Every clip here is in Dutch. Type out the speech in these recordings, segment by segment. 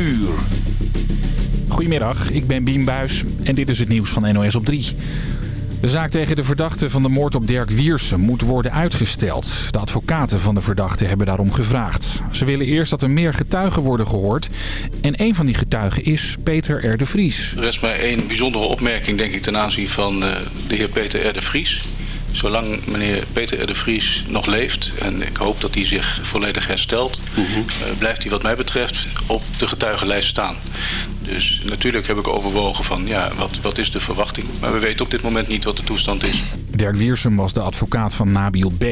uur. Goedemiddag, ik ben Bien Buis en dit is het nieuws van NOS op 3. De zaak tegen de verdachte van de moord op Dirk Wiersen moet worden uitgesteld. De advocaten van de verdachte hebben daarom gevraagd. Ze willen eerst dat er meer getuigen worden gehoord. En een van die getuigen is Peter R. de Vries. Er is maar één bijzondere opmerking denk ik ten aanzien van uh, de heer Peter R. de Vries. Zolang meneer Peter R. de Vries nog leeft, en ik hoop dat hij zich volledig herstelt, -huh. uh, blijft hij wat mij betreft op de getuigenlijst staan. Dus natuurlijk heb ik overwogen van ja, wat, wat is de verwachting. Maar we weten op dit moment niet wat de toestand is. Dirk Wiersum was de advocaat van Nabil B.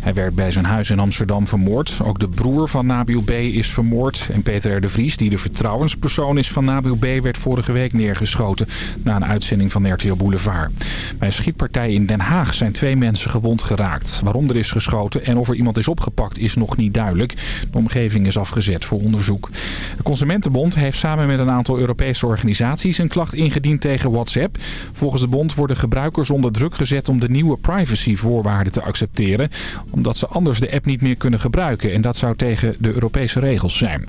Hij werd bij zijn huis in Amsterdam vermoord. Ook de broer van Nabil B. is vermoord. En Peter R. de Vries, die de vertrouwenspersoon is van Nabil B. werd vorige week neergeschoten na een uitzending van RTL Boulevard. Bij een schietpartij in Den Haag zijn twee mensen gewond geraakt. Waarom er is geschoten en of er iemand is opgepakt is nog niet duidelijk. De omgeving is afgezet voor onderzoek. De Consumentenbond heeft samen met een aantal Europese organisaties een klacht ingediend tegen WhatsApp. Volgens de bond worden gebruikers onder druk gezet om de nieuwe privacyvoorwaarden te accepteren. Omdat ze anders de app niet meer kunnen gebruiken. En dat zou tegen de Europese regels zijn.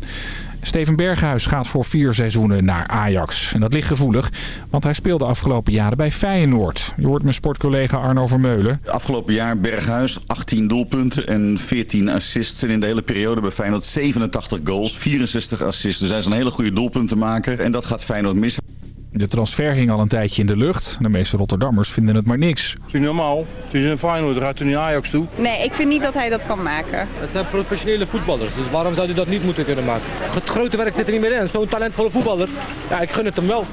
Steven Berghuis gaat voor vier seizoenen naar Ajax. En dat ligt gevoelig, want hij speelde afgelopen jaren bij Feyenoord. Je hoort mijn sportcollega Arno Vermeulen. Afgelopen jaar Berghuis, 18 doelpunten en 14 assists. En in de hele periode bij Feyenoord 87 goals, 64 assists. Dus hij is een hele goede doelpuntenmaker en dat gaat Feyenoord missen. De transfer hing al een tijdje in de lucht. De meeste Rotterdammers vinden het maar niks. Het is normaal. Het is een Feyenoord, gaat er niet Ajax toe. Nee, ik vind niet dat hij dat kan maken. Het zijn professionele voetballers, dus waarom zou hij dat niet moeten kunnen maken? Het grote werk zit er niet meer in. Zo'n talentvolle voetballer, ja, ik gun het hem wel.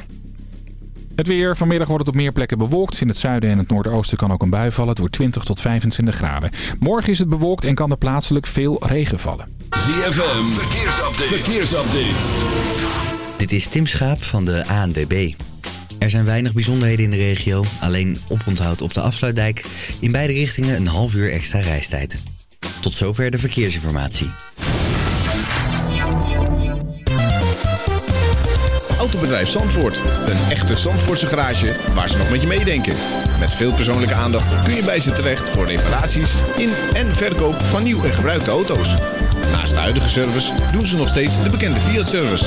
Het weer. Vanmiddag wordt het op meer plekken bewolkt. In het zuiden en het noordoosten kan ook een bui vallen. Het wordt 20 tot 25 graden. Morgen is het bewolkt en kan er plaatselijk veel regen vallen. ZFM, verkeersupdate. verkeersupdate. Dit is Tim Schaap van de ANWB. Er zijn weinig bijzonderheden in de regio. Alleen oponthoud op de afsluitdijk. In beide richtingen een half uur extra reistijd. Tot zover de verkeersinformatie. Autobedrijf Zandvoort. Een echte Zandvoortse garage waar ze nog met je meedenken. Met veel persoonlijke aandacht kun je bij ze terecht voor reparaties in en verkoop van nieuw en gebruikte auto's. Naast de huidige service doen ze nog steeds de bekende Fiat-service.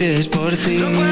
veces por ti. No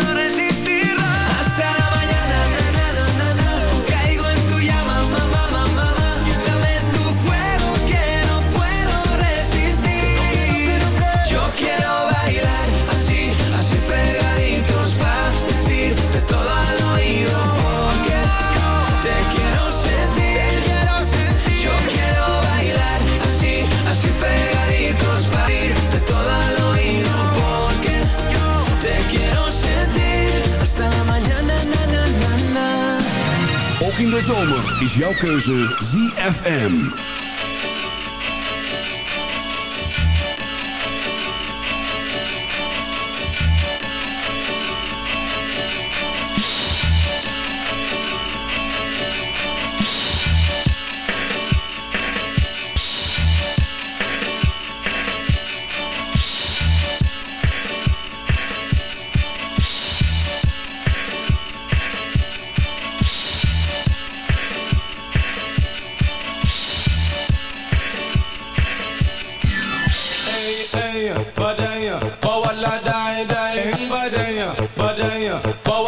keuze ZFM. But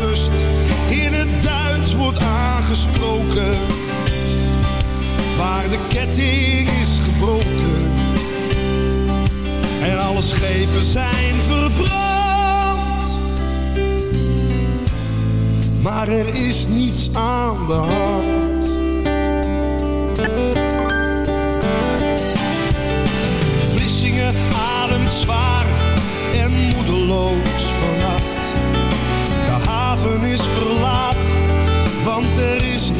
wordt aangesproken, waar de ketting is gebroken en alle schepen zijn verbrand. maar er is niets aan de hand. Vlissingen ademt zwaar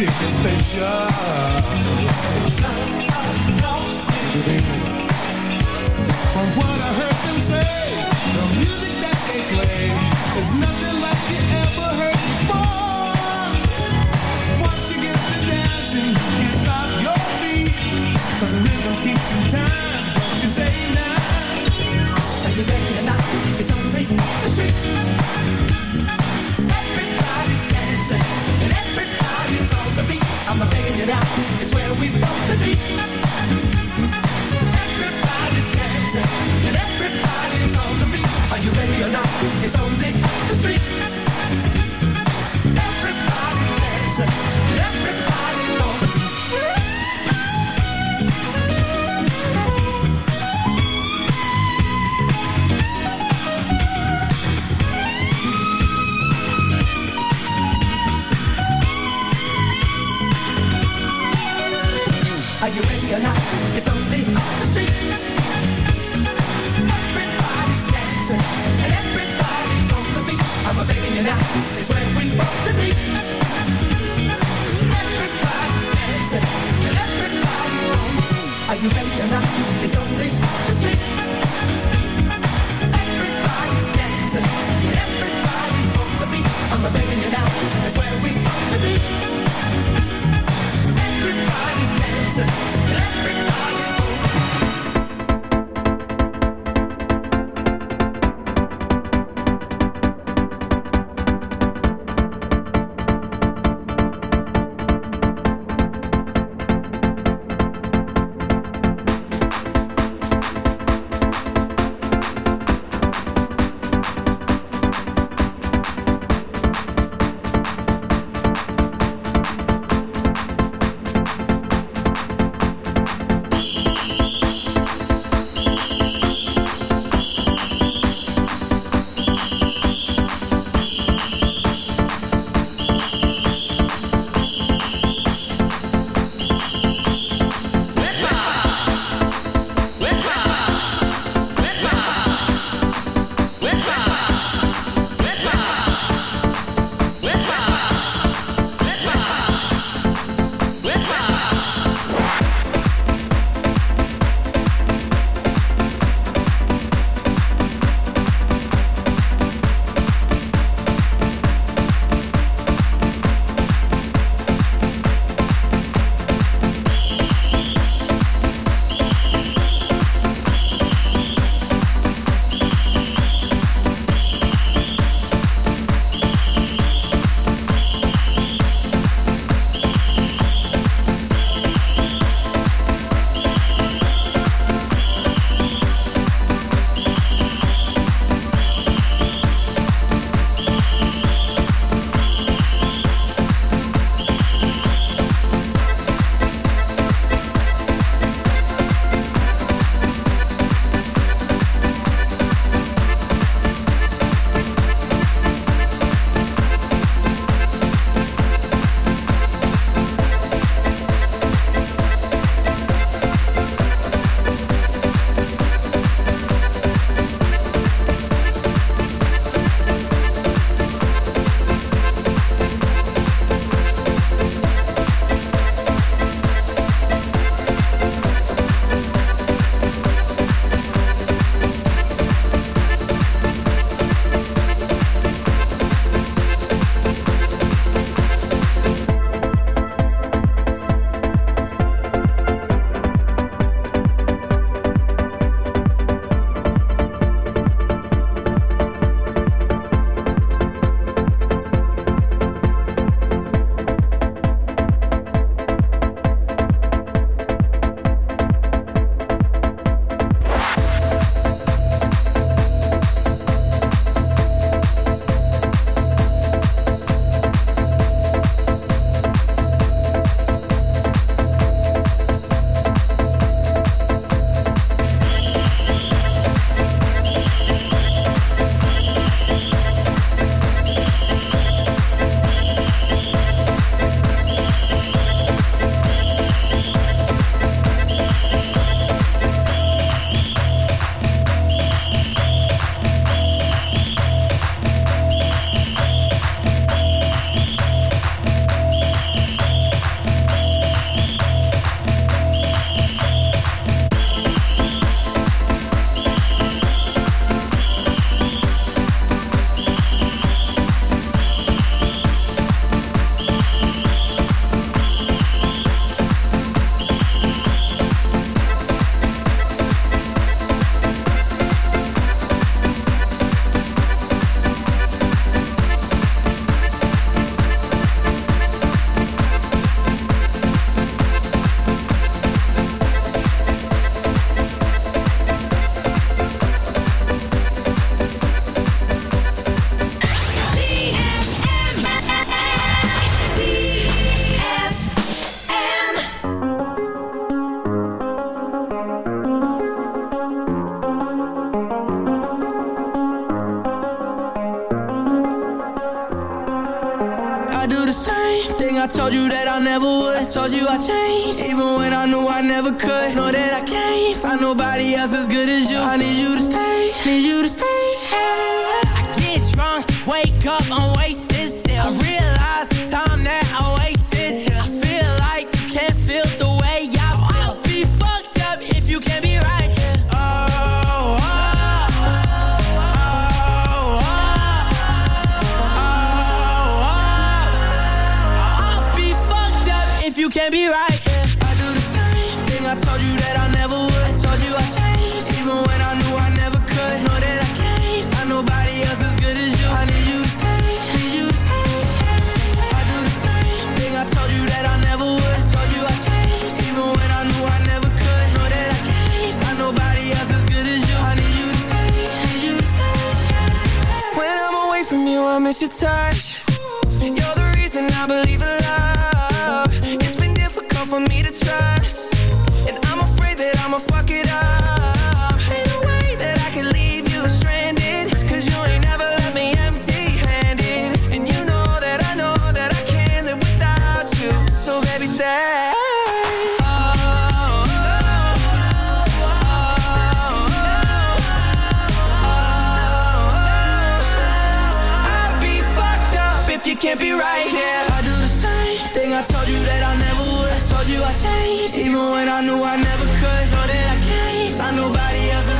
Big station right here. I do the same thing. I told you that I never would. I told you I'd change, Even when I knew I never could. Thought that I can't find nobody else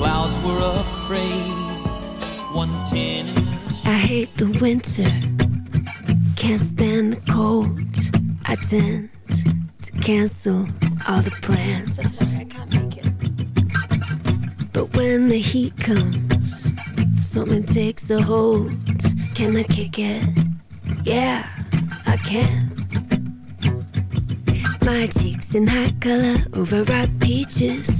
Clouds were afraid. One ten in I hate the winter, can't stand the cold. I tend to cancel all the plans. I'm sorry, I can't make it. But when the heat comes, something takes a hold. Can I kick it? Yeah. I can. My cheeks in hot color, overripe peaches.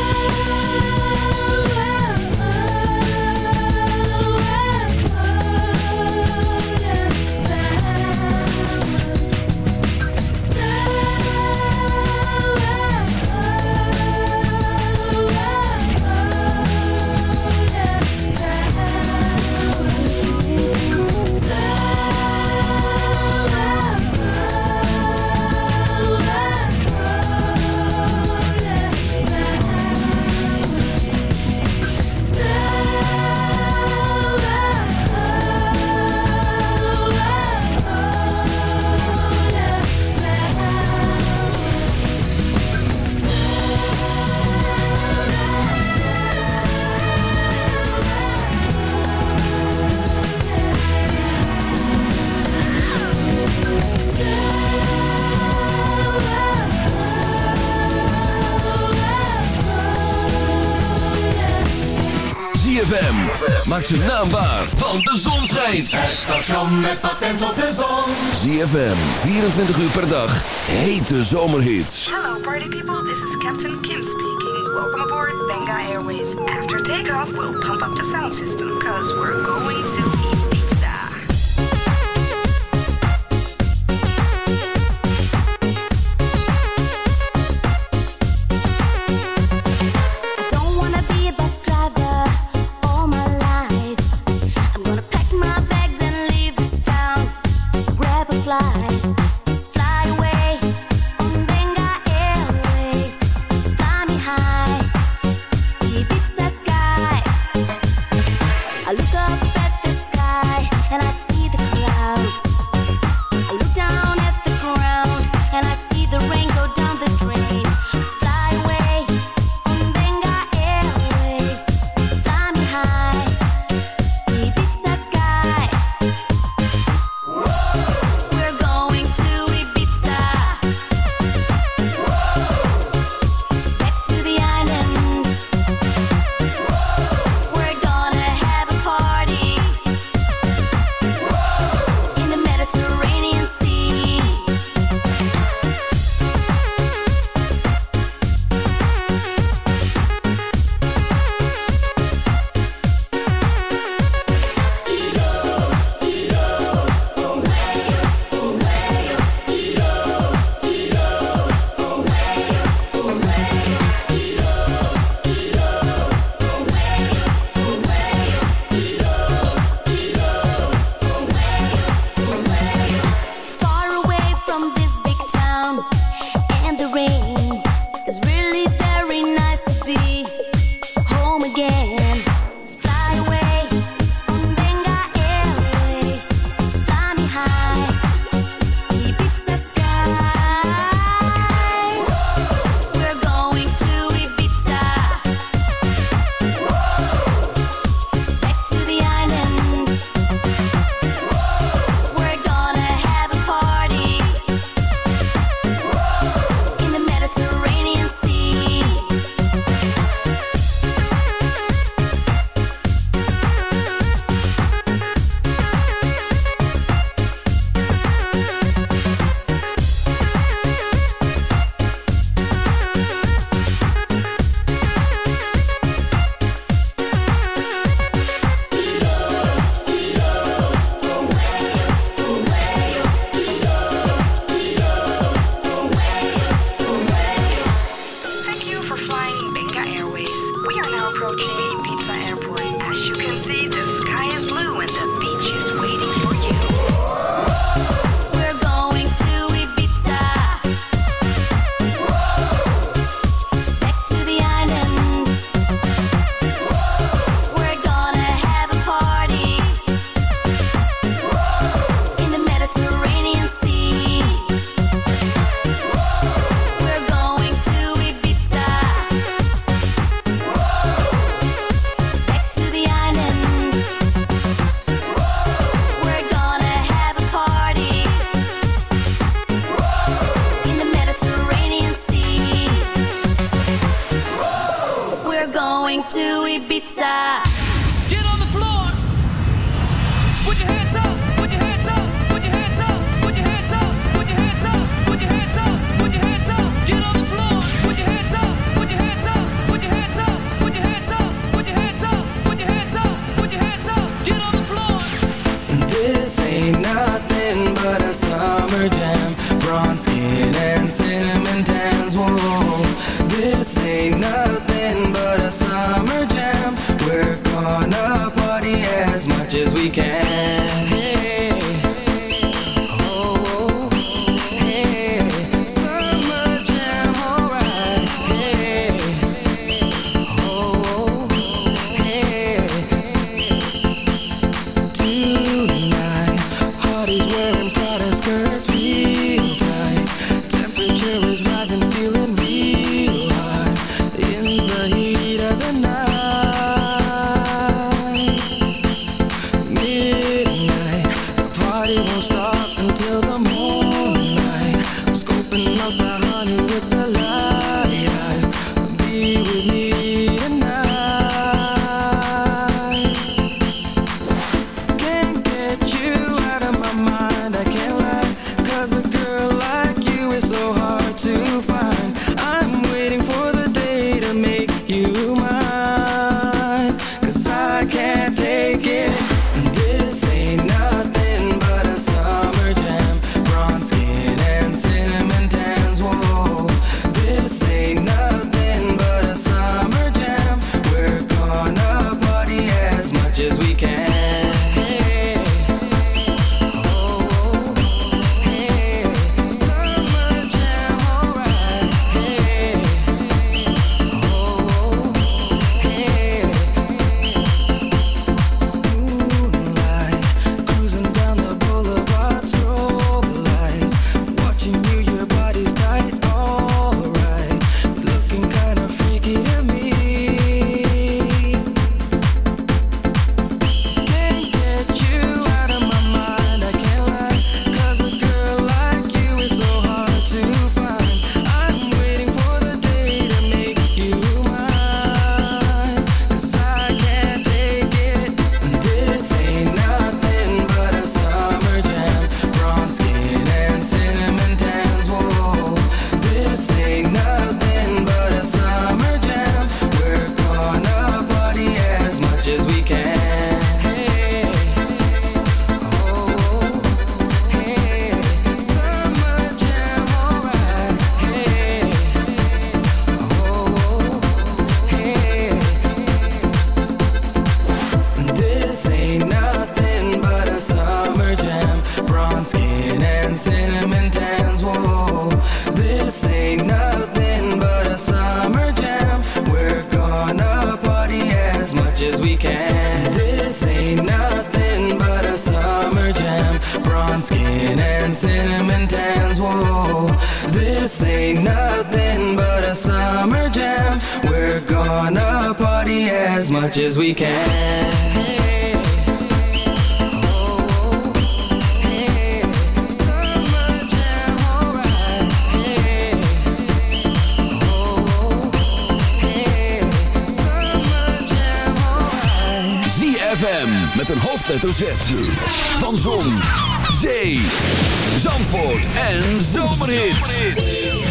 Maak zijn naam waar, want de zon schijnt. Het station met patent op de zon. ZFM, 24 uur per dag. Hete zomerhits. Hello, party people. This is Captain Kim speaking. Welcome aboard Benga Airways. After takeoff, we'll pump up the sound system because we're going to we can. met een hoofdletter Z. Van Zon, Zee, Zandvoort en Zomerhits.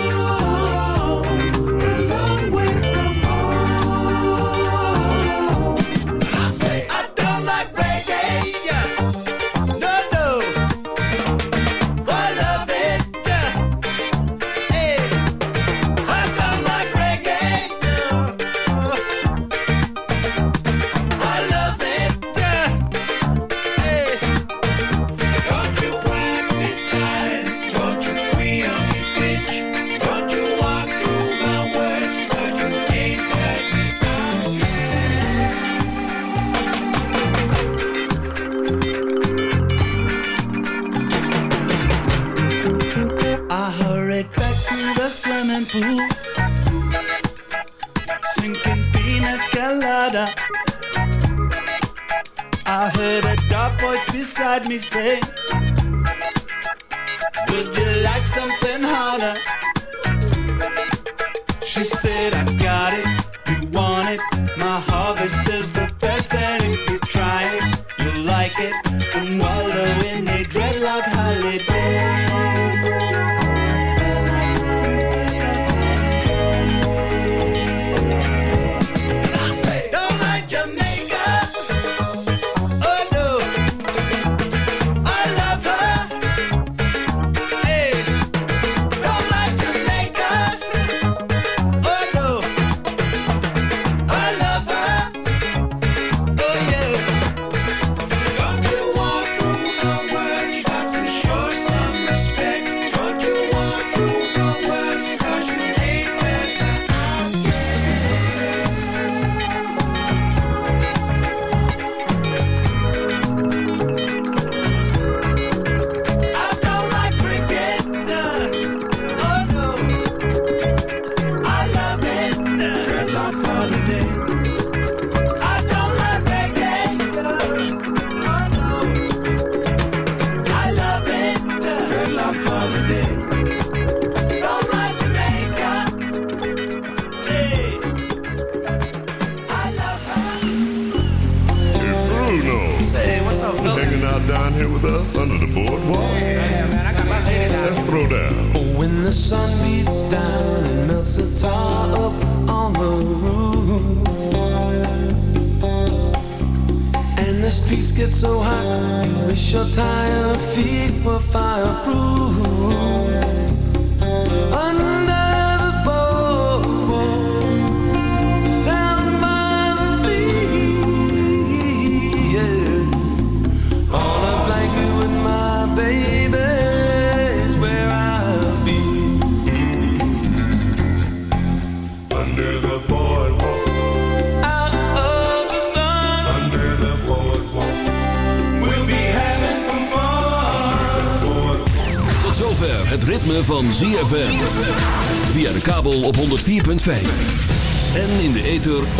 Let me say.